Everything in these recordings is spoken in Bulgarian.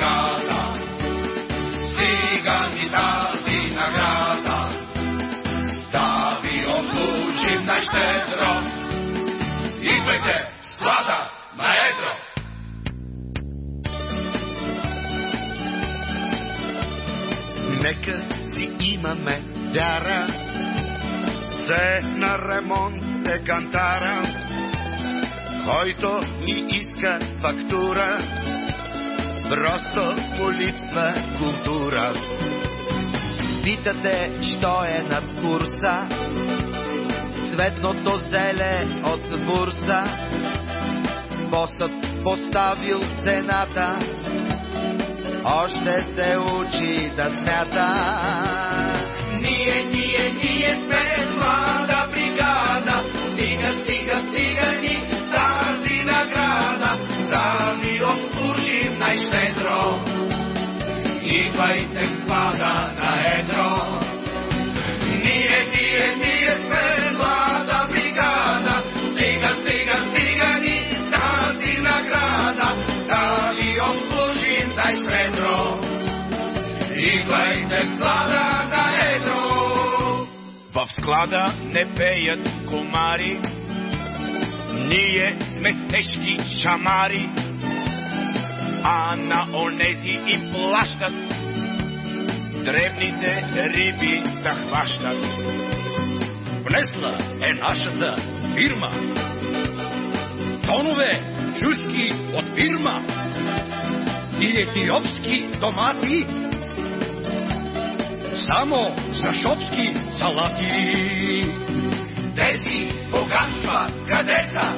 brigada, stiga mi тази награда, да ви обслужим най-щедро. Идвайте, влада на! Нека си имаме вяра, все на ремонт е кантара, който ни иска фактура, просто му липсва култура. Питате, що е над курса, цветното зеле от бурса, босът поставил цената, още се учи да смята. В склада на едро. Ние, ние, ние сме млада бригада, стига, стига, стига ни тази награда, да ви обслужим най-щедро. Идвайте в склада на едро. В склада не пеят комари, ние сме тежки шамари, а на онези им плащат, древните риби да хващат. Внесла е нашата фирма. Тонове чушки от фирма и етиопски домати. Само за шопски салати. тези богатства къде са?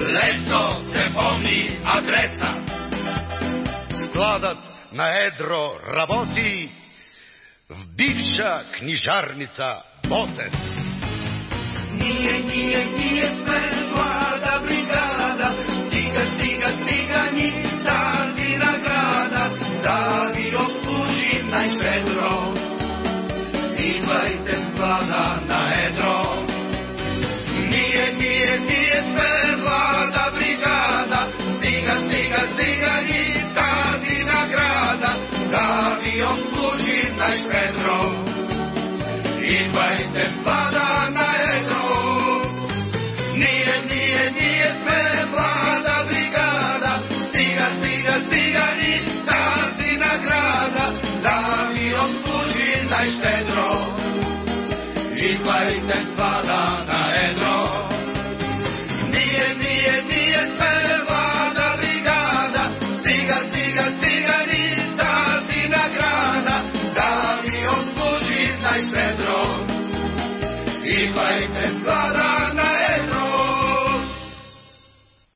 Лесно се помни адреса. Складът на едро работи в бивша книжарница Ботев. Ние, ние, ние сме Идвайте в склада обслужим най-щедро. Идвайте